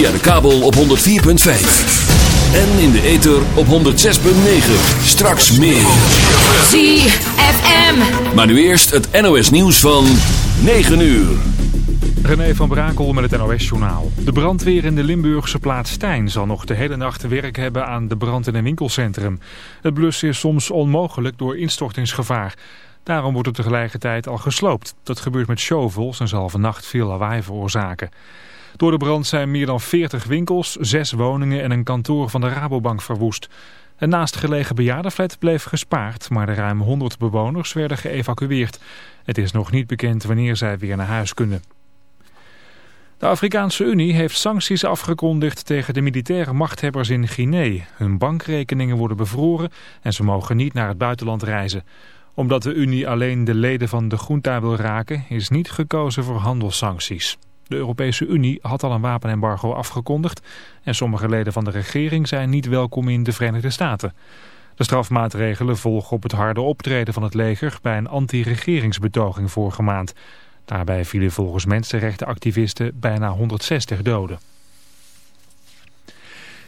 Via de kabel op 104.5. En in de ether op 106.9. Straks meer. ZFM. Maar nu eerst het NOS nieuws van 9 uur. René van Brakel met het NOS-journaal. De brandweer in de Limburgse plaats Stijn zal nog de hele nacht werk hebben aan de brand in een winkelcentrum. Het blussen is soms onmogelijk door instortingsgevaar. Daarom wordt het tegelijkertijd al gesloopt. Dat gebeurt met shovels en zal vannacht veel lawaai veroorzaken. Door de brand zijn meer dan 40 winkels, 6 woningen en een kantoor van de Rabobank verwoest. Een naastgelegen bejaardenflat bleef gespaard, maar de ruim 100 bewoners werden geëvacueerd. Het is nog niet bekend wanneer zij weer naar huis kunnen. De Afrikaanse Unie heeft sancties afgekondigd tegen de militaire machthebbers in Guinea. Hun bankrekeningen worden bevroren en ze mogen niet naar het buitenland reizen. Omdat de Unie alleen de leden van de junta wil raken, is niet gekozen voor handelssancties. De Europese Unie had al een wapenembargo afgekondigd en sommige leden van de regering zijn niet welkom in de Verenigde Staten. De strafmaatregelen volgen op het harde optreden van het leger bij een anti-regeringsbetoging vorige maand. Daarbij vielen volgens mensenrechtenactivisten bijna 160 doden.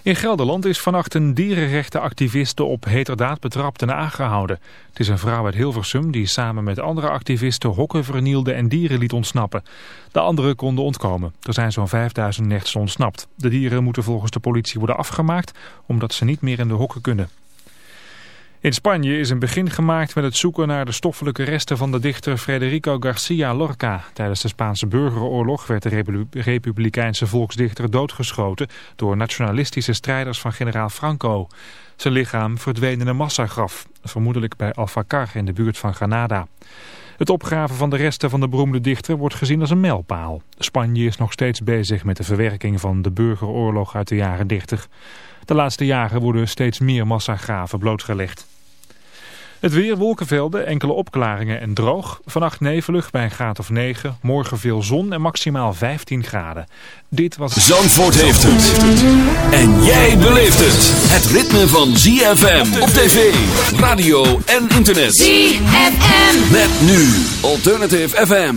In Gelderland is vannacht een dierenrechtenactiviste op heterdaad betrapt en aangehouden. Het is een vrouw uit Hilversum die samen met andere activisten hokken vernielde en dieren liet ontsnappen. De anderen konden ontkomen. Er zijn zo'n 5000 nechts ontsnapt. De dieren moeten volgens de politie worden afgemaakt omdat ze niet meer in de hokken kunnen. In Spanje is een begin gemaakt met het zoeken naar de stoffelijke resten van de dichter Federico Garcia Lorca. Tijdens de Spaanse burgeroorlog werd de republikeinse volksdichter doodgeschoten door nationalistische strijders van generaal Franco. Zijn lichaam verdween in een massagraf, vermoedelijk bij Alfacar in de buurt van Granada. Het opgraven van de resten van de beroemde dichter wordt gezien als een mijlpaal. Spanje is nog steeds bezig met de verwerking van de burgeroorlog uit de jaren 30. De laatste jaren worden steeds meer massagraven blootgelegd. Het weer, wolkenvelden, enkele opklaringen en droog. Vannacht nevelig bij een graad of 9. Morgen veel zon en maximaal 15 graden. Dit was... Zandvoort heeft het. En jij beleeft het. Het ritme van ZFM op tv, radio en internet. ZFM. Met nu Alternative FM.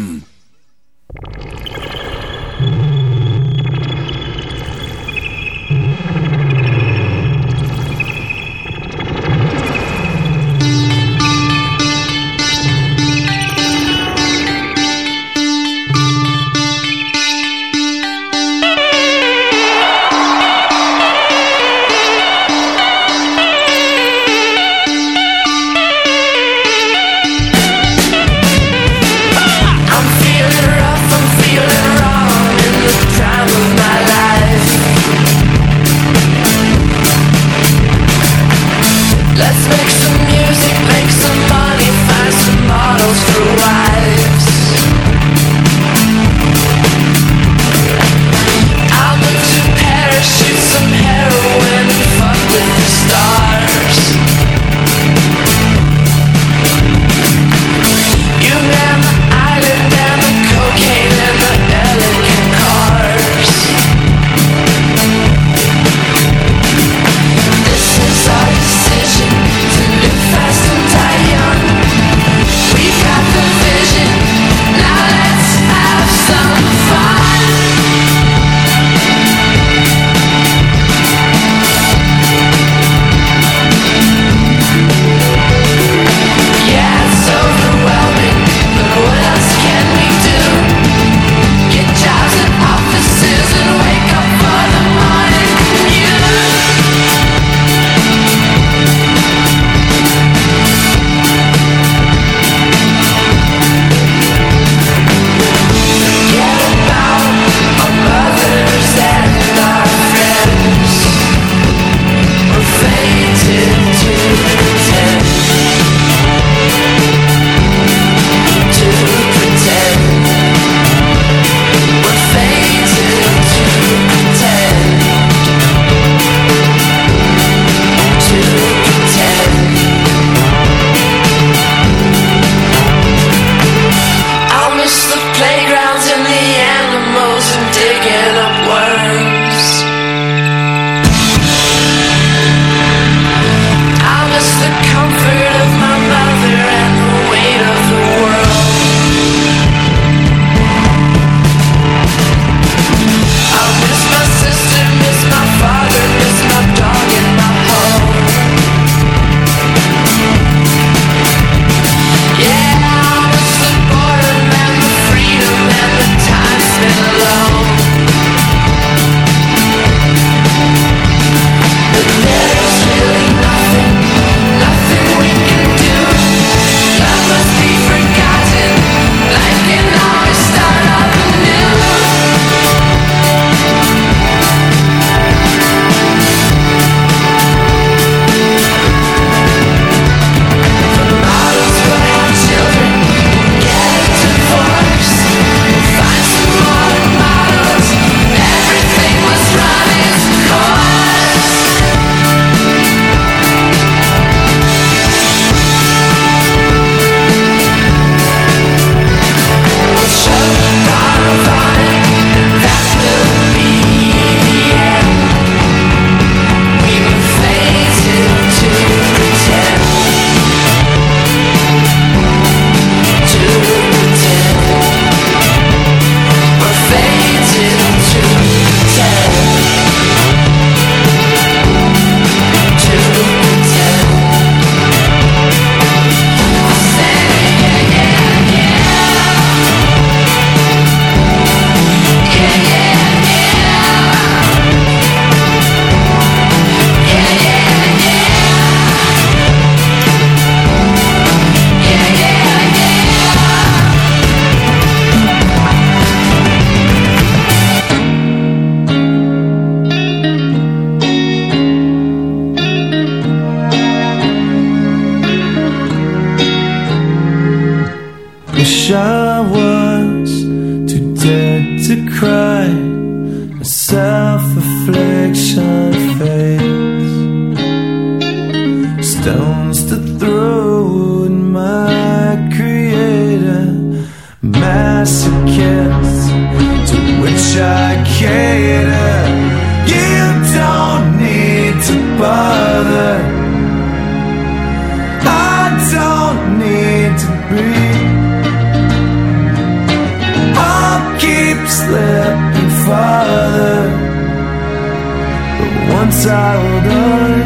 Once I hold on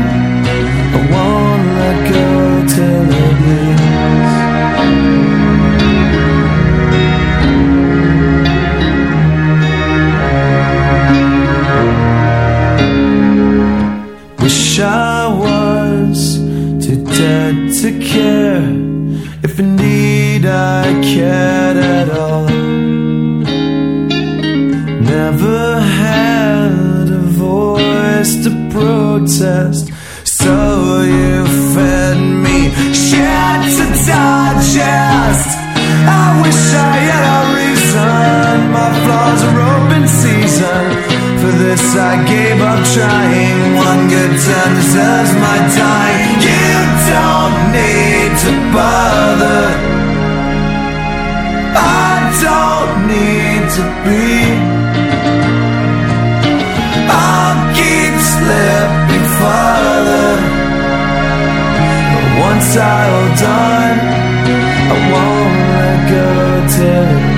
I won't let go till it bleeds Wish I was too dead to care. If indeed I cared at all. Never protest. So you fed me shit to digest I wish I had a reason. My flaws are open season. For this I gave up trying. One good turn deserves my time. You don't need to bother. I don't need to be exile done I won't let go till it's.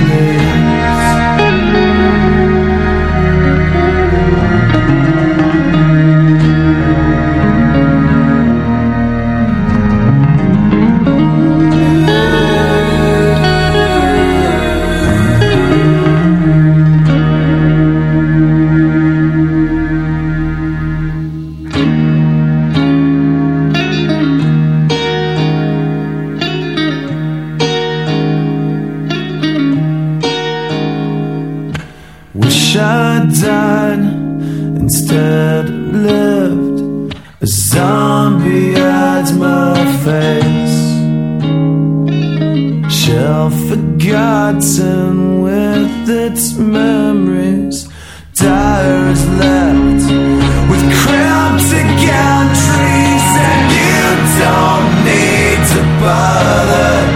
Shell forgotten with its memories. Dire left with cryptic entries, and you don't need to bother.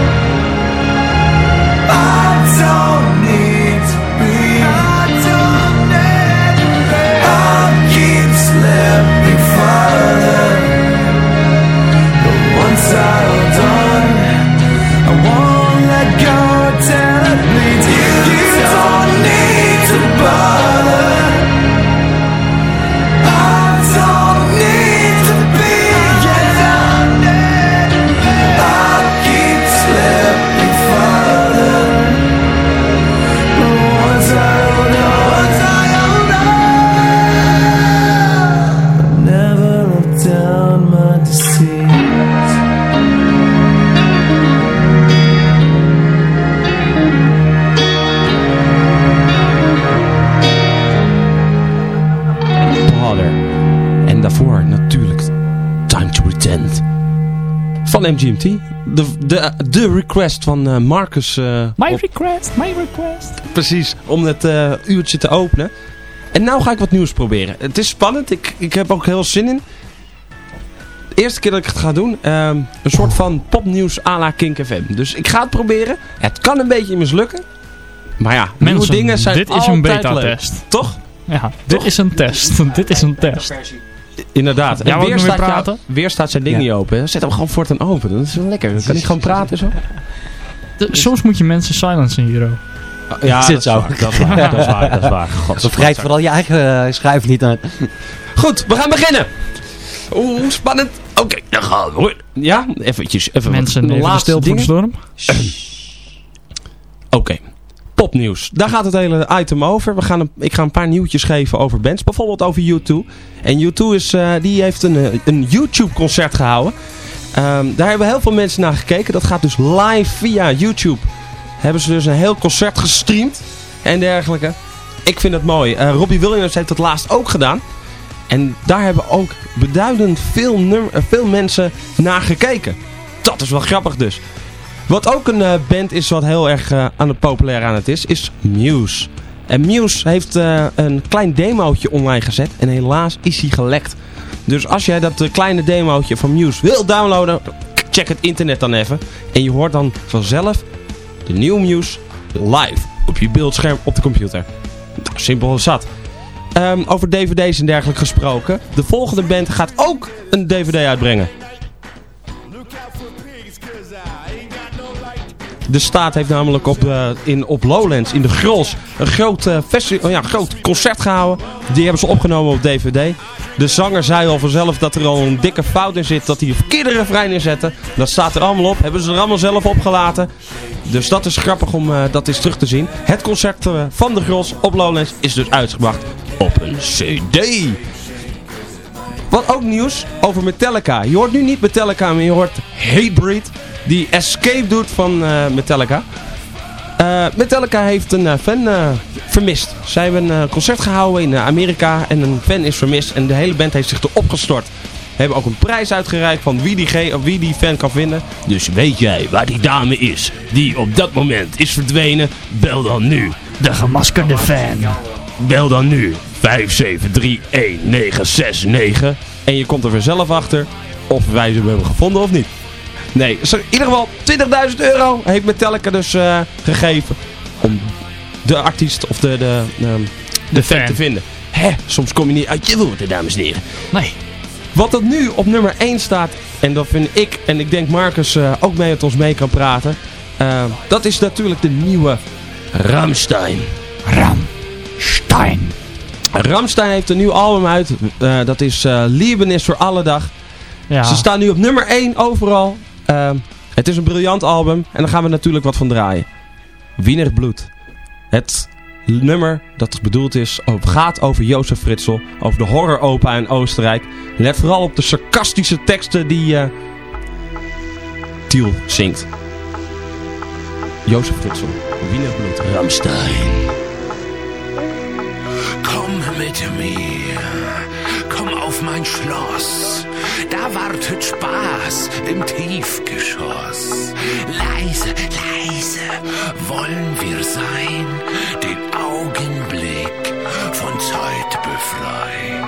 Van MGMT. De, de, de request van eh, Marcus. eh, My op- request, my request. precies, om het eh, uurtje te openen. En nou ga ik wat nieuws proberen. Het is spannend, ik, ik heb ook heel zin in. De eerste keer dat ik het ga doen, ehm, een soort van popnieuws à la Kink FM. Dus ik ga het proberen. Het kan een beetje mislukken. Maar ja, nieuwe Mensen, dingen zijn dit is een beta-test. Toch? Ja, dit is een test. dit is een test. Inderdaad. Ja, en ik weer staat, praten? weer staat zijn ding Ja. niet open. Zet hem gewoon voortaan open. Dat is wel lekker. Dan kan hij gewoon praten zo. De- soms moet je mensen silencen hier ook. Ja, Zit dat is zo. waar. Dat is waar. Dat is waar. Dat is waar. God, Bevrijd vooral je eigen eh, schrijf niet aan. Goed, we gaan beginnen. Oeh, spannend. Oké, dan gaan we hoor. Ja, eventjes. Even Mensen wat even laatste stil voor de dingen. storm. Oké. Popnieuws. Daar gaat het hele item over. We gaan een, ik ga een paar nieuwtjes geven over bands. Bijvoorbeeld over U2. En U2 is, eh, die heeft een, eh, een YouTube concert gehouden. Ehm, daar hebben heel veel mensen naar gekeken. Dat gaat dus live via YouTube. Hebben ze dus een heel concert gestreamd. En dergelijke. Ik vind het mooi. Eh, Robbie Williams heeft dat laatst ook gedaan. En daar hebben ook beduidend veel, veel mensen naar gekeken. Dat is wel grappig dus. Wat ook een eh, band is wat heel erg eh, aan het populair aan het is, is Muse. En Muse heeft eh, een klein demootje online gezet. En helaas is hij gelekt. Dus als jij dat kleine demootje van Muse wil downloaden, check het internet dan even. En je hoort dan vanzelf de nieuwe Muse live op je beeldscherm op de computer. Nou, simpel zat. Ehm, over dvd's en dergelijke gesproken. De volgende band gaat ook een dvd uitbrengen. De staat heeft namelijk op, eh, in, op Lowlands, in de Gros, een groot, eh, oh ja, groot concert gehouden. Die hebben ze opgenomen op DVD. De zanger zei al vanzelf dat er al een dikke fout in zit, dat hij verkeerde refrein inzette. Dat staat er allemaal op, hebben ze er allemaal zelf opgelaten. Dus dat is grappig om eh, dat eens terug te zien. Het concert van de Gros op Lowlands is dus uitgebracht op een CD. Wat ook nieuws over Metallica. Je hoort nu niet Metallica, maar je hoort Hatebreed. Die Escape doet van eh, Metallica. Eh, Metallica heeft een eh, fan vermist. Zij hebben een concert gehouden in Amerika en een fan is vermist. En de hele band heeft zich erop gestort. We hebben ook een prijs uitgereikt van wie die, wie die fan kan vinden. Dus weet jij waar die dame is die op dat moment is verdwenen? Bel dan nu. De gemaskerde fan. Bel dan nu 5731969 en je komt er vanzelf achter of wij ze hebben gevonden of niet. Nee, dus in ieder geval 20.000 euro heeft Metallica dus eh, gegeven om de artiest of de, de, de, de fan fan. te vinden. Hè, soms kom je niet uit je woorden, dames en heren. Nee. Wat er nu op nummer 1 staat, en dat vind ik, en ik denk Marcus eh, ook mee met ons mee kan praten. eh, dat is natuurlijk de nieuwe Ramstein. Ramstein. Ramstein heeft een nieuw album uit. eh, dat is eh Lieben is voor alle dag. Ja. Ze staan nu op nummer 1 overal. Eh, het is een briljant album. En daar gaan we natuurlijk wat van draaien. Wiener Bloed. Het nummer dat bedoeld is, over- gaat over Jozef Fritzl. Over de horroropa in Oostenrijk. Let vooral op de sarcastische teksten die eh Tiel zingt. Jozef Fritzl. Wiener Bloed. Ramstein. Komm mit mir, komm auf mein Schloss. Da wartet Spaß im Tiefgeschoss. Leise, leise wollen wir sein, den Augenblick von Zeit befreien.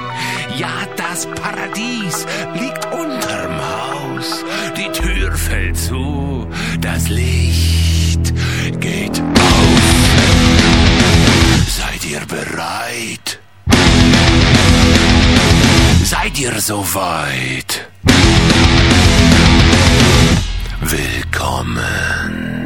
Ja, das Paradies liegt unterm Haus. Die Tür fällt zu, das Licht geht auf. Seid ihr bereit? Seid ihr soweit? Willkommen.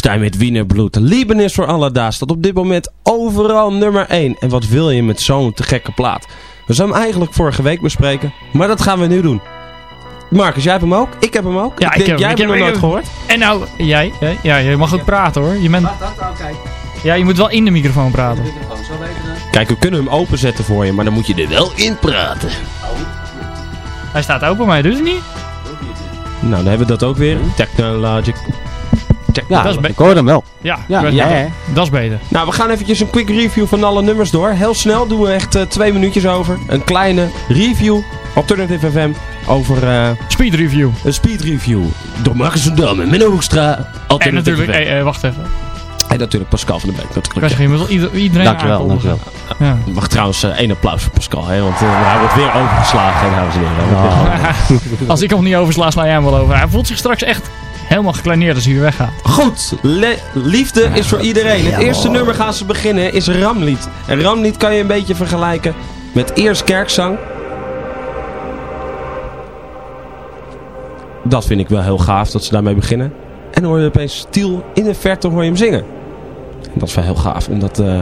Ramstein met Wienerbloed. Lieben is voor Allada staat op dit moment overal nummer 1. En wat wil je met zo'n te gekke plaat? We zouden hem eigenlijk vorige week bespreken, maar dat gaan we nu doen. Marcus, jij hebt hem ook? Ik heb hem ook. Ja, ik denk, heb- jij ik hebt hem nog nooit gehoord. En nou, jij, hè? ja, je mag ook praten hoor. Je bent... Ja, je moet wel in de microfoon praten. Kijk, we kunnen hem openzetten voor je, maar dan moet je er wel in praten. Hij staat open, maar hij doet het niet. Nou, dan hebben we dat ook weer. Technologic. Ja, Dat is be- ik hoorde hem wel. Ja, Ja, dat, ja, dat- hè. dat is beter. Nou, we gaan eventjes een quick review van alle nummers door. Heel snel doen we echt eh, twee minuutjes over. Een kleine review. Alternative FM over eh, Speed review. een speed review. Door Marcus van Dam en Menno Hoekstra. En Alternative natuurlijk, FM. eh, wacht even. En natuurlijk Pascal van der Beek. Natuurlijk. je moet iedereen Dankjewel, dankjewel. Ja. Mag trouwens één applaus voor Pascal, hè, want hij wordt weer overgeslagen, dames en heren. Als ik hem niet oversla, sla jij hem wel over. Hij voelt zich straks echt helemaal gekleineerd als hij weer weggaat. Goed, le- liefde is voor iedereen. Het eerste nummer gaan ze beginnen is Ramlied. En Ramlied kan je een beetje vergelijken met eerst kerkzang. Dat vind ik wel heel gaaf dat ze daarmee beginnen. En dan hoor je opeens Stiel in de verte hoor je hem zingen. En dat is wel heel gaaf om dat eh,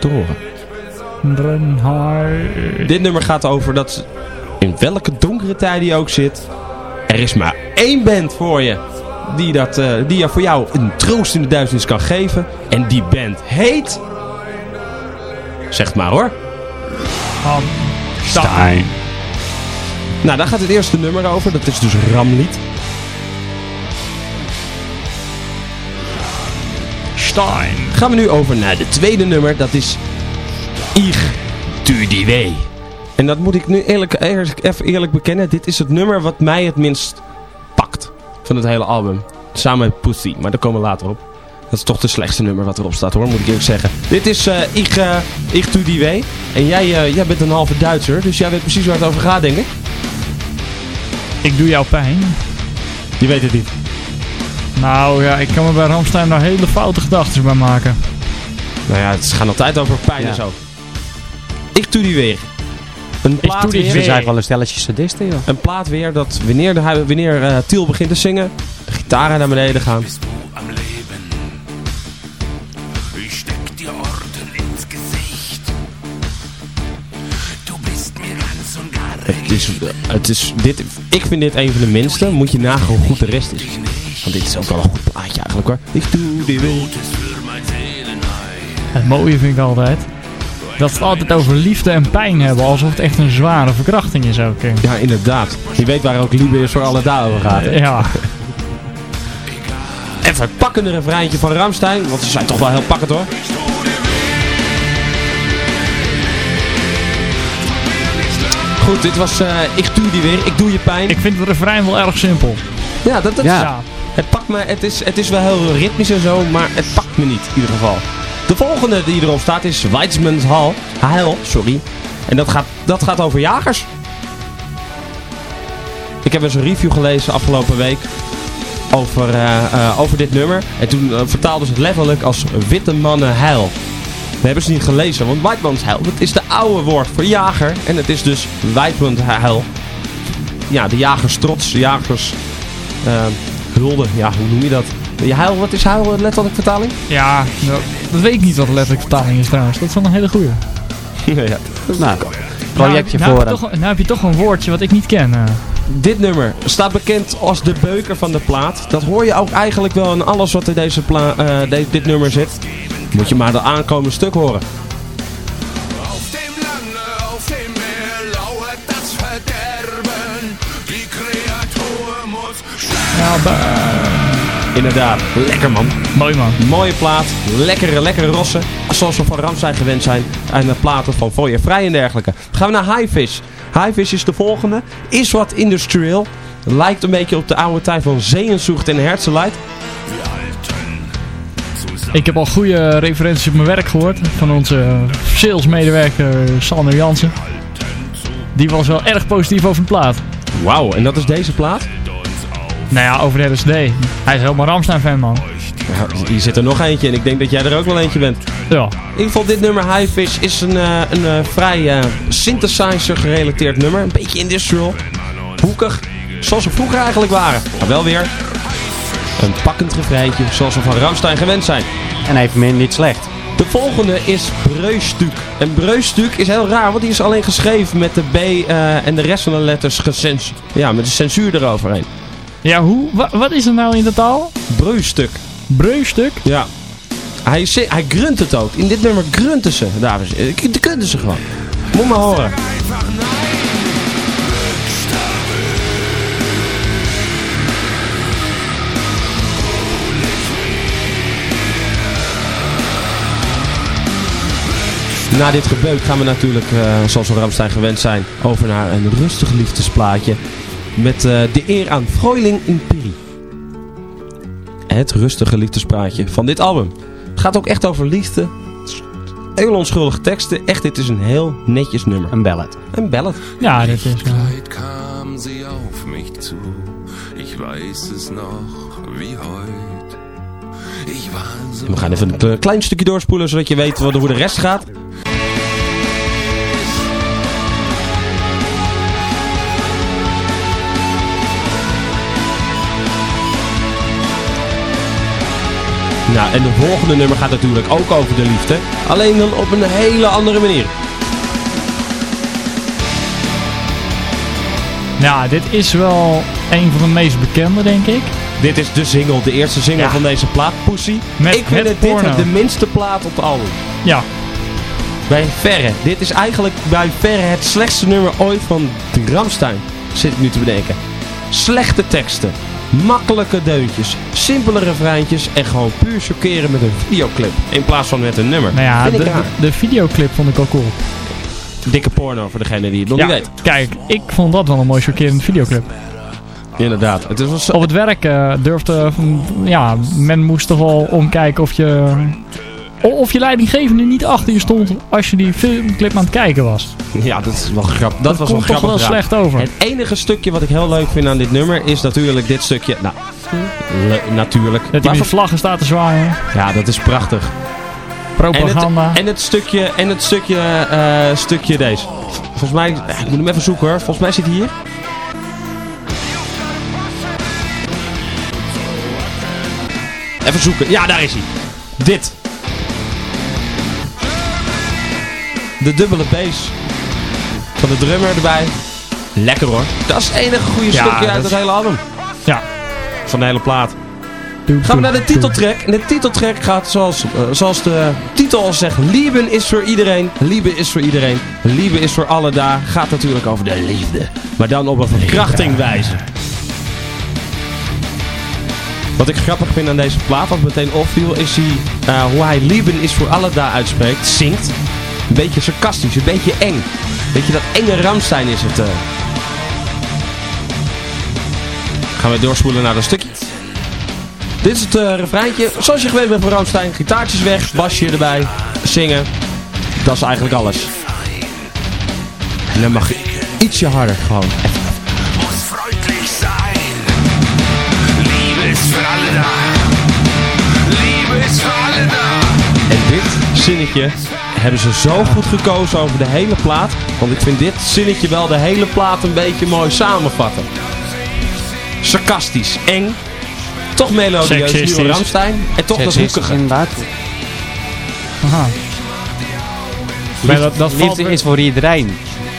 te horen. Dit nummer gaat over dat ze- in welke donkere tijd je ook zit. Er is maar één band voor je die, dat, eh, die je voor jou een troost in de duisternis kan geven. En die band heet... Zeg het maar hoor. Stein. Nou, daar gaat het eerste nummer over. Dat is dus Ramlied. Stein. Gaan we nu over naar de tweede nummer. Dat is Ich tu die weh. En dat moet ik nu eerlijk, eerlijk, even eerlijk bekennen. Dit is het nummer wat mij het minst pakt van het hele album. Samen met Pussy, maar daar komen we later op. Dat is toch de slechtste nummer wat erop staat hoor, moet ik eerlijk zeggen. Dit is eh Ich, ich tu die weh. En jij, eh, jij bent een halve Duitser, dus jij weet precies waar het over gaat denk ik. Ik doe jou pijn. Je weet het niet. Nou ja, ik kan me bij Ramstein daar hele foute gedachten bij maken. Nou ja, het gaat altijd over pijn Ja. en zo. Ich tu die weh. Een plaat weer. Ze weh. zijn wel een stelletje sadisten, joh. Een plaat weer dat wanneer, de, wanneer eh, Tiel begint te zingen, de gitaren naar beneden gaan. Het is, het is dit, ik vind dit een van de minste. Moet je nagaan hoe goed de rest is. Want dit is ook wel een goed plaatje eigenlijk hoor. Ik doe die wil. Het mooie vind ik altijd. Dat ze het altijd over liefde en pijn hebben. Alsof het echt een zware verkrachting is ook. Ja, inderdaad. Je weet waar ook Liebe is voor alle dagen over gaat. hè? Ja. Even het pakkende refreintje van Ramstein. Want ze zijn toch wel heel pakkend hoor. Goed, dit was eh, Ik doe die weer. Ik doe je pijn. Ik vind het refrein wel erg simpel. ja, dat, dat, Ja. Ja. Het pakt me, het is, het is wel heel ritmisch en zo, maar het pakt me niet in ieder geval. De volgende die erop staat is Weizmans. Heil, sorry. En dat gaat, dat gaat over jagers. Ik heb eens een review gelezen afgelopen week over, eh, eh, over dit nummer. En toen eh, vertaalden ze het letterlijk als witte mannen heil. Dat hebben ze niet gelezen, want Weizmans Heil, dat is de oude woord voor jager. En het is dus Heil. Ja, de jagers trots, de jagers... hulde, ja, hoe noem je dat? Je huil, wat is huil, letterlijk vertaling? Ja, dat weet ik niet wat de letterlijke vertaling is trouwens. Dat is wel een hele goeie. ja. Nou, projectje nou, voor toch, nou heb je toch een woordje wat ik niet ken. eh. Dit nummer staat bekend als de beuker van de plaat. Dat hoor je ook eigenlijk wel in alles wat in deze pla eh, de- dit nummer zit. Moet je maar de aankomende stuk horen. Auf Inderdaad, lekker man. mooi man. Mooie plaat, lekkere, lekkere rossen. Zoals we van Ramstein gewend zijn. En de platen van Voyer Vrij en dergelijke. Gaan we naar Highfish. Highfish is de volgende. Is wat industrieel. Lijkt een beetje op de oude tijd van Zeeënzoegt en Herzeleid. Ik heb al goede referenties op mijn werk gehoord. Van onze salesmedewerker Sander Jansen. Die was wel erg positief over de plaat. Wauw, en dat is deze plaat? Nou ja, over de LSD. Hij is helemaal Ramstein fan man. Ja, hier zit er nog eentje en ik denk dat jij er ook wel eentje bent. Ja. In ieder geval, dit nummer Highfish is een, eh, een eh, vrij eh, synthesizer gerelateerd nummer. Een beetje industrial. Hoekig. Zoals we vroeger eigenlijk waren. Maar wel weer Een pakkend refreintje, zoals we van Ramstein gewend zijn. En evenmin niet slecht. De volgende is Breustuk. En Breustuk is heel raar, want die is alleen geschreven met de B eh, en de rest van de letters gesens ja, met de censuur eroverheen. Ja, hoe? Wa- wat is er nou in de taal? Breustuk. Breustuk? Ja. Hij, hij grunt het ook. In dit nummer grunten ze, dames en heren. De grunten ze gewoon. Moet maar horen. Na dit gebeuk gaan we natuurlijk, eh, zoals we Ramstein gewend zijn, over naar een rustig liefdesplaatje. Met eh, de eer aan Freuling in Piri. Het rustige liefdespraatje van dit album. Het gaat ook echt over liefde. Heel onschuldige teksten. Echt, dit is een heel netjes nummer. Een ballad. Een ballad. Ja, dat is... eh, kam sie auf mich zu. Ich weiß es noch wie heute. We gaan even een klein stukje doorspoelen, zodat je weet wat- hoe de rest gaat. Nou, en de volgende nummer gaat natuurlijk ook over de liefde. Alleen dan op een hele andere manier. Ja, dit is wel een van de meest bekende, denk ik. Dit is de single, de eerste single Ja. van deze plaat, Pussy. Met Ik vind het het dit porno. de minste plaat op de album. Ja, Bij verre. Dit is eigenlijk bij verre het slechtste nummer ooit van Ramstein. Zit ik nu te bedenken. Slechte teksten. Makkelijke deuntjes. Simpele refreintjes. En gewoon puur chockeren met een videoclip. In plaats van met een nummer. nou ja, de, de, de videoclip vond ik ook cool. Dikke porno voor degene die het nog Ja, niet weet. kijk, ik vond dat wel een mooi chockerende videoclip. Inderdaad. Het Op het werk eh, durfde, ja, men moest toch wel omkijken of je, of je leidinggevende niet achter je stond als je die filmclip aan het kijken was. Ja, dat is wel grappig. Dat, was wel komt toch grappig. wel slecht over. Het enige stukje wat ik heel leuk vind aan dit nummer is natuurlijk dit stukje. Nou, natuurlijk. Dat hij met vlaggen staat te zwaaien. Ja, dat is prachtig. En Propaganda. het, en het stukje, en het stukje, eh, stukje deze. Volgens mij, eh, ik moet hem even zoeken hoor. Volgens mij zit hij hier. Even zoeken. Ja, daar is hij. Dit. De dubbele bass. Van de drummer erbij. Lekker hoor. Dat is het enige goede Ja, stukje uit het hele album. ja. Van de hele plaat. Gaan we naar de titeltrack. En de titeltrack gaat zoals, eh, zoals de titel al zegt. Lieben is voor iedereen. Liebe is voor iedereen. Liebe is voor alle daar. Gaat natuurlijk over de liefde. Maar dan op een verkrachtingwijze. Wat ik grappig vind aan deze plaat, wat meteen opviel, is hij, eh, hoe hij Lieben is voor alle daar uitspreekt. Zingt. Een beetje sarcastisch, een beetje eng. Weet je, dat enge Ramstein is het. eh. Gaan we doorspoelen naar dat stukje. Dit is het eh, refreintje. Zoals je gewend bent van Ramstein. Gitaartjes weg, basje erbij, zingen. Dat is eigenlijk alles. En dan mag je ietsje harder gewoon. muss freundlich sein. Liebe ist für alle da. Liebe ist für alle da. En dit zinnetje hebben ze zo goed gekozen over de hele plaat. Want ik vind dit zinnetje wel de hele plaat een beetje mooi samenvatten. Sarcastisch, eng. Toch melodieus, nieuwe Ramstein. En toch dat hoekige. inderdaad. Aha. Maar dat, dat, valt, Liefde is voor iedereen.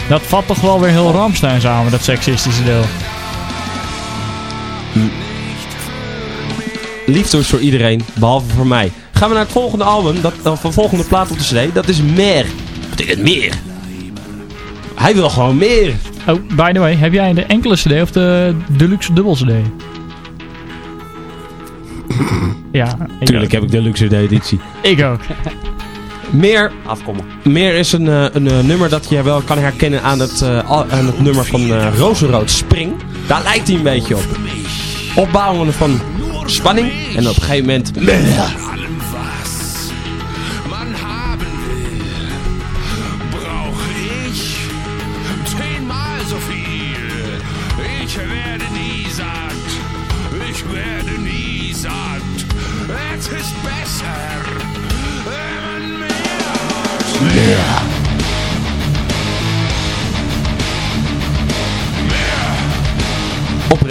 dat vat toch wel weer heel Ramstein samen, dat seksistische deel. Liefde is voor iedereen, behalve voor mij. Gaan we naar het volgende album, dat, of de volgende plaat op de cd. Dat is Meer. Wat betekent meer? Hij wil gewoon meer. Oh, by the way, heb jij de enkele cd of de deluxe dubbel cd? ja, ik Tuurlijk heb ik de luxe editie. ook. Ik ook. Meer, Afkomen. meer is een, eh, een eh, nummer dat je wel kan herkennen aan het, eh, aan het nummer van eh Rozenrood Spring. Daar lijkt hij een beetje op. Opbouwen van spanning en op een gegeven moment...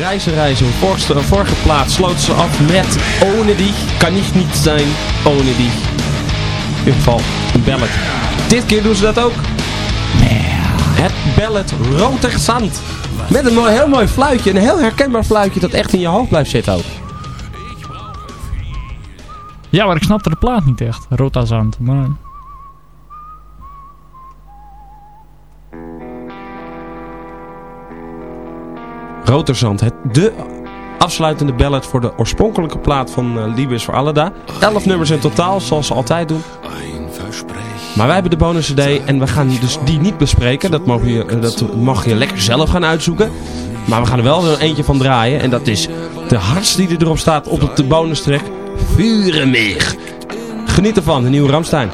reizen, reizen. Vorige, vorige plaats sloot ze af met Ohne dich. Kan ik niet zijn, Ohne dich. In ieder geval een ballad. Dit keer doen ze dat ook. Het ballad Roter Zand. Met een mooi, heel mooi fluitje. Een heel herkenbaar fluitje dat echt in je hoofd blijft zitten ook. Ja, maar ik snapte de plaat niet echt. Rotazand. Maar... Roterzand, het, de afsluitende ballad voor de oorspronkelijke plaat van uh, Liebe is voor Alleda. Elf nummers in totaal, zoals ze altijd doen. Maar wij hebben de bonus CD en we gaan dus die niet bespreken. Dat mag, je, eh, dat mag je lekker zelf gaan uitzoeken. Maar we gaan er wel eentje van draaien. En dat is de hardste die erop staat op de bonus track. Vurenmeer. Geniet ervan, de nieuwe Ramstein.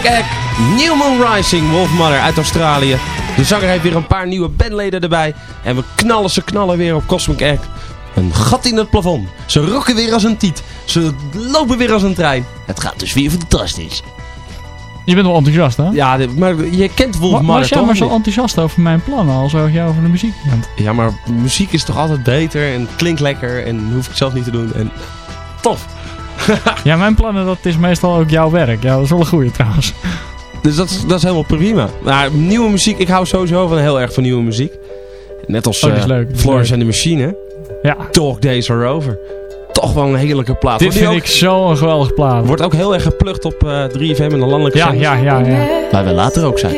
Cosmic Egg, New Moon Rising, Wolfmother uit Australië. De zanger heeft weer een paar nieuwe bandleden erbij. En we knallen ze knallen weer op Cosmic Egg. Een gat in het plafond. Ze rocken weer als een tiet. Ze lopen weer als een trein. Het gaat dus weer fantastisch. Je bent wel enthousiast, hè? Ja, maar je kent Wolfmother Was jij toch? maar zo enthousiast over mijn plannen als jij over de muziek bent? Ja, maar muziek is toch altijd beter en klinkt lekker en hoef ik zelf niet te doen. En tof. Ja, mijn plannen, dat is meestal ook jouw werk. Ja, dat is wel een goeie trouwens. Dus dat is, dat is helemaal prima. Maar nieuwe muziek, ik hou sowieso van heel erg van nieuwe muziek. Net als Oh, dat is eh, leuk, dat is Florence leuk. and the Machine. Ja, Dog Days Are Over. Toch wel een heerlijke plaat. dit vind ook- ik zo'n geweldig plaat. Wordt ook heel erg geplukt op eh 3FM en de landelijke Ja, ja, ja, ja. Waar we later ook zijn.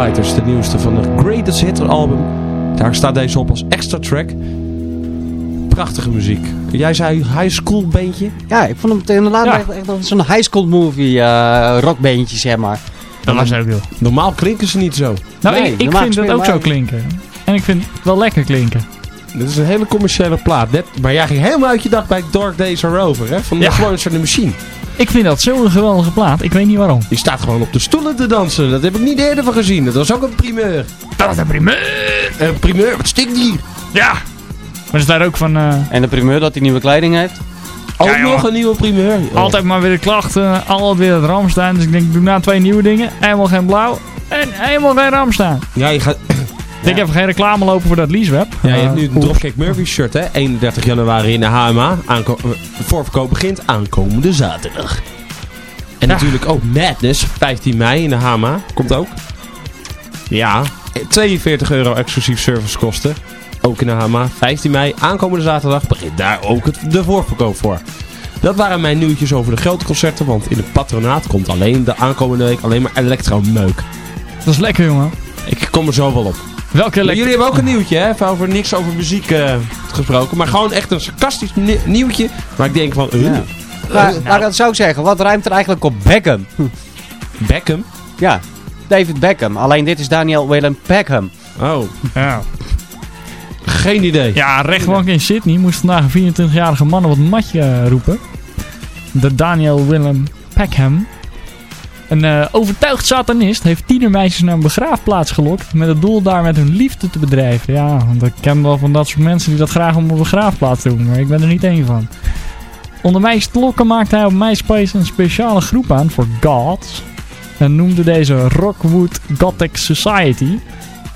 Fighters, de nieuwste van de Greatest Hit album. Daar staat deze op als extra track. Prachtige muziek. Jij zei high school beentje. Ja, ik vond hem inderdaad Ja. echt, echt als zo'n high school movie eh rockbeentje, zeg maar. Dat was ook heel. Normaal klinken ze niet zo. Nou, Nee, ik, vind het ook zo klinken. En ik vind het wel lekker klinken. Dit is een hele commerciële plaat. Net, maar jij ging helemaal uit je dag bij Dark Days Are Over, hè? Van de Ja. Florence and the Machine. Ik vind dat zo'n geweldige plaat. Ik weet niet waarom. Die staat gewoon op de stoelen te dansen. Dat heb ik niet eerder van gezien. Dat was ook een primeur. Dat is een primeur. Een primeur, wat stikt die? Ja. Maar is daar ook van... eh, En de primeur dat hij nieuwe kleding heeft. Ook Ja, nog een nieuwe primeur. Oh. Altijd maar weer de klachten. Altijd weer het Ramstein. Dus ik denk, ik doe na twee nieuwe dingen. Helemaal geen blauw. En helemaal geen Ramstein. Ja, je gaat... Ik denk even geen reclame lopen voor dat leaseweb. Ja, je hebt nu Eh, een Dropkick Murphy shirt, hè? 31 januari in de HMA. Aanko eh, voorverkoop begint aankomende zaterdag. En Ja. natuurlijk ook Madness, 15 mei in de HMA. Komt ook. Ja, 42 euro exclusief servicekosten. Ook in de HMA, 15 mei. Aankomende zaterdag begint daar ook het, de voorverkoop voor. Dat waren mijn nieuwtjes over de grote concerten. Want in het patronaat komt alleen de aankomende week alleen maar elektromeuk. Dat is lekker, jongen. Ik kom er zo wel op. Welke Maar jullie hebben ook een nieuwtje, hè? Even over niks over muziek eh, gesproken. Maar gewoon echt een sarcastisch ni- nieuwtje. Maar ik denk van, uh, Ja. Maar, maar dat zou ik zeggen, wat ruimt er eigenlijk op Beckham? Beckham? Ja, David Beckham. Alleen dit is Daniel Willem Beckham. Oh. Ja. Geen idee. Ja, rechtbank in Sydney moest vandaag een 24-jarige man op het matje eh, roepen. De Daniel Willem Peckham. Een eh, overtuigd satanist heeft tienermeisjes naar een begraafplaats gelokt... met het doel daar met hun liefde te bedrijven. Ja, want ik ken wel van dat soort mensen die dat graag op een begraafplaats doen... maar ik ben er niet één van. Om de meisjes te lokken maakte hij op MySpace een speciale groep aan voor gods... en noemde deze Rockwood Gothic Society...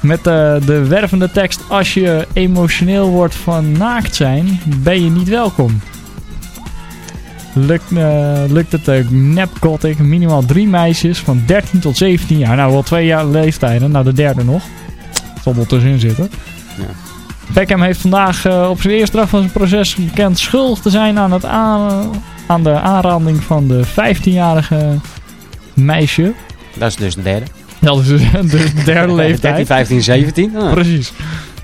Met de, de wervende tekst: Als je emotioneel wordt van naakt zijn, ben je niet welkom. Lukt, eh, lukt het de nep gothic minimaal drie meisjes van 13 tot 17 jaar. Nou, wel twee jaar leeftijden. Nou, de derde nog. Zal er tussenin zitten. Ja. Beckham heeft vandaag eh, op zijn eerste dag van zijn proces bekend schuldig te zijn aan, het aan, aan de aanranding van de 15-jarige meisje. Dat is dus de derde. Dat is dus de derde leeftijd. 13, 15, 17. Ah. Precies.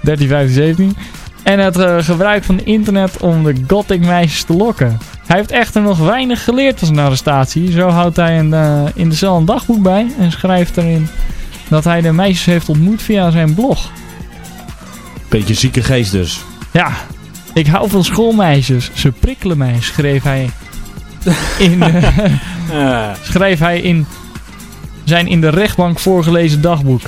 13, 15, 17. En het eh, gebruik van internet om de gothic meisjes te lokken. Hij heeft echter nog weinig geleerd van zijn arrestatie. Zo houdt hij een, eh, in de cel een dagboek bij en schrijft erin dat hij de meisjes heeft ontmoet via zijn blog. Beetje zieke geest dus. Ja, ik hou van schoolmeisjes. Ze prikkelen mij, schreef hij in, eh, schreef hij in zijn in de rechtbank voorgelezen dagboek.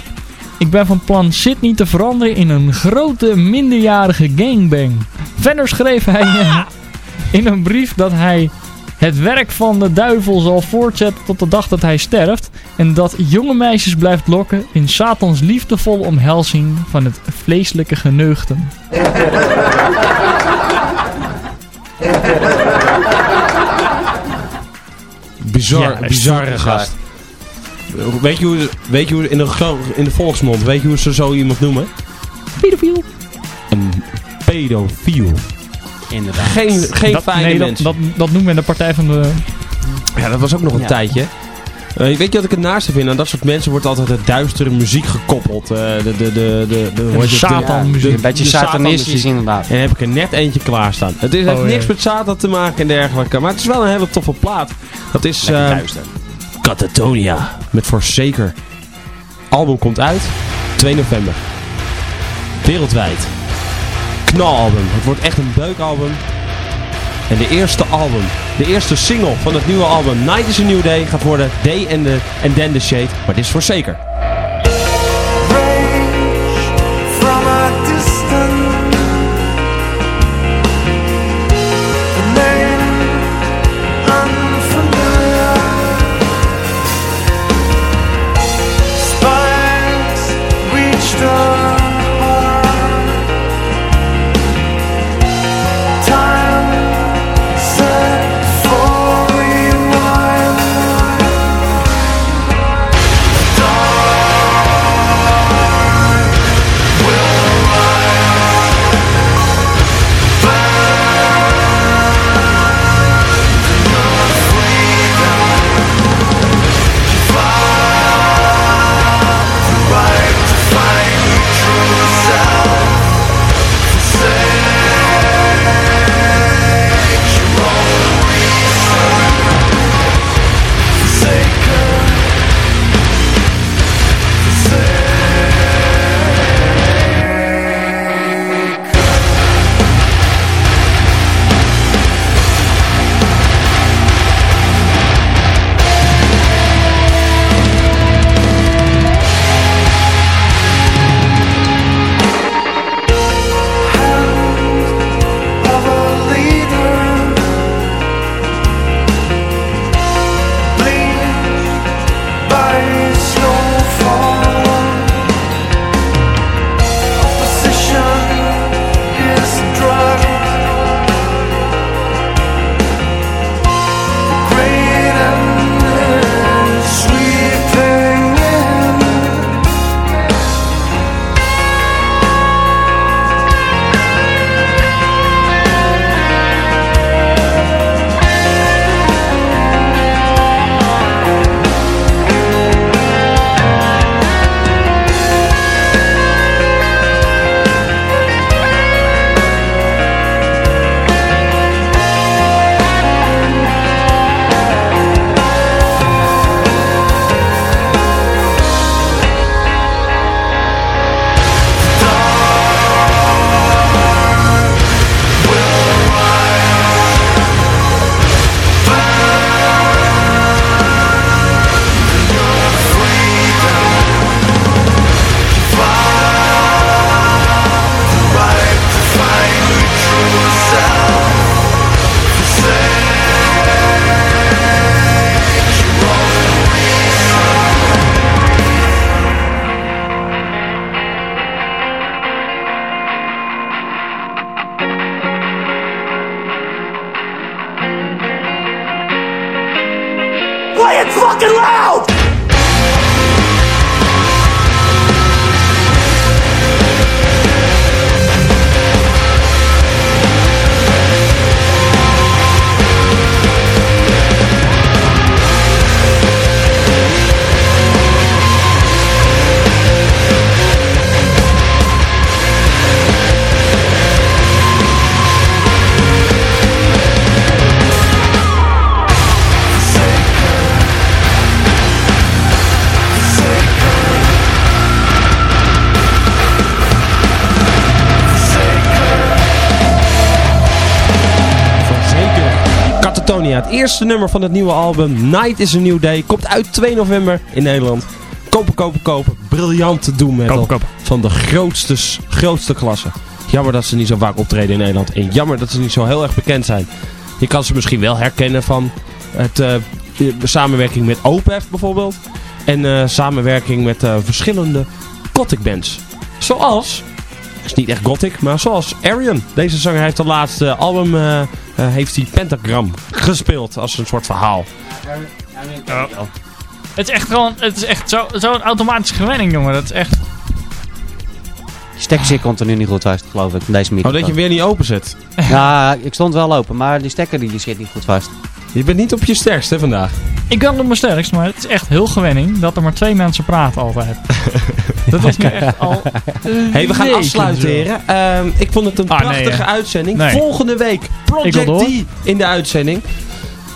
Ik ben van plan Sydney te veranderen in een grote minderjarige gangbang. Verder schreef hij eh, in een brief dat hij het werk van de duivel zal voortzetten tot de dag dat hij sterft. En dat jonge meisjes blijft lokken in Satans liefdevolle omhelzing van het vleeselijke geneugten. Bizar, Ja, bizarre bizar. gast. Weet je hoe, weet je hoe in de, in de volksmond, weet je hoe ze zo iemand noemen? Pedofiel. Een pedofiel. Inderdaad. Geen, geen Dat, fijne nee, dat, mensen. dat, dat noemen we in de partij van de... Ja, dat was ook nog een Ja. tijdje. Eh, weet je wat ik het naaste vind? Aan dat soort mensen wordt altijd de duistere muziek gekoppeld. Eh, de, de, de, de, de? Satanmuziek. Een beetje de satanistisch inderdaad. En dan heb ik er net eentje klaarstaan. Het is, heeft Oh, niks met Satan te maken en dergelijke. Maar het is wel een hele toffe plaat. Dat is eh duister. Catatonia met Forsaker. Album komt uit 2 november. Wereldwijd. Knalalbum. Het wordt echt een beukalbum. En de eerste album, de eerste single van het nieuwe album Night is a New Day gaat worden Day and, the, and Then the Shade. Maar dit is Forsaker. Eerste nummer van het nieuwe album Night is a New Day. Komt uit 2 november in Nederland. Kopen, kopen, kopen. Doom metal. Kopen, kopen. Van de grootste, grootste klasse. Jammer dat ze niet zo vaak optreden in Nederland. En jammer dat ze niet zo heel erg bekend zijn. Je kan ze misschien wel herkennen van het, eh, de samenwerking met Opeth bijvoorbeeld. En eh, samenwerking met eh, verschillende gothic bands. Zoals is niet echt gothic, maar zoals Arion. Deze zanger heeft de laatste album, eh, eh, heeft hij Pentagram gespeeld als een soort verhaal. Het is echt gewoon, het is echt zo- zo'n automatische gewenning, jongen. Dat is echt... Die stekker zit continu niet goed vast, geloof ik, van deze Oh, microfoon. dat je hem weer niet openzet. Ja, ik stond wel open, maar die stekker die, die zit niet goed vast. Je bent niet op je sterkst hè, vandaag. Ik kan op mijn sterkst, maar het is echt heel gewenning dat er maar twee mensen praten altijd. dat is nu echt al... hey, we gaan afsluiten, heren. Ehm, ik vond het een Ah, prachtige uitzending. Nee. Volgende week Project. D in de uitzending.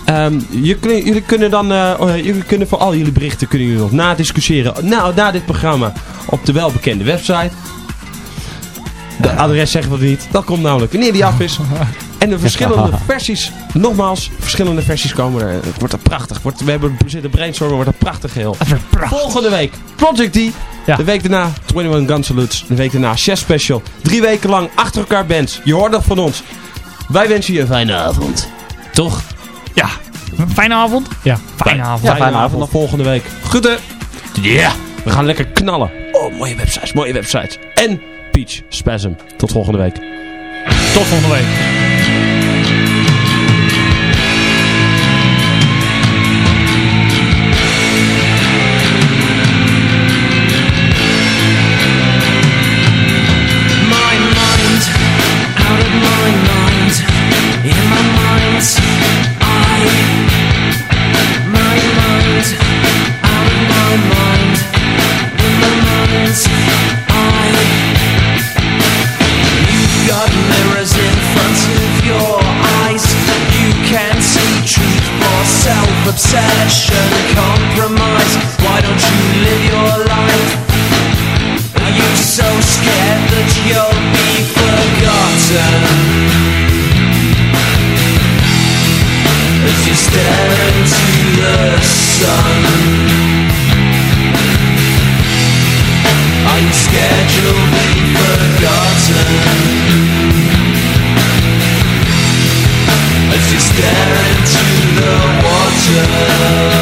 Ehm, jullie kunnen dan, eh, oh, jullie kunnen voor al jullie berichten kunnen jullie nog nadiscussiëren. Nou, na dit programma op de welbekende website. De adres zeggen we niet. Dat komt namelijk wanneer die af is. En de verschillende versies, nogmaals, verschillende versies komen er. Het wordt er prachtig. Wordt, we hebben zitten brainstormen, wordt een prachtig geheel. Volgende week Project D. Ja. De week daarna 21 Gun Salutes. De week daarna Chef Special. Drie weken lang achter elkaar bands. Je hoort dat van ons. Wij wensen je een fijne avond. Toch? Ja. Fijne avond? Ja, fijne avond. Ja, fijne avond nog. volgende week. Goed hè? Ja. We gaan lekker knallen. Oh, mooie websites, mooie websites. En Peach Spasm. Tot volgende week. Tot volgende week. Self-obsession, compromise. Why don't you live your life? Are you so scared that you'll be forgotten? As you stare into the sun Are you scared you'll be forgotten? As you stare into the love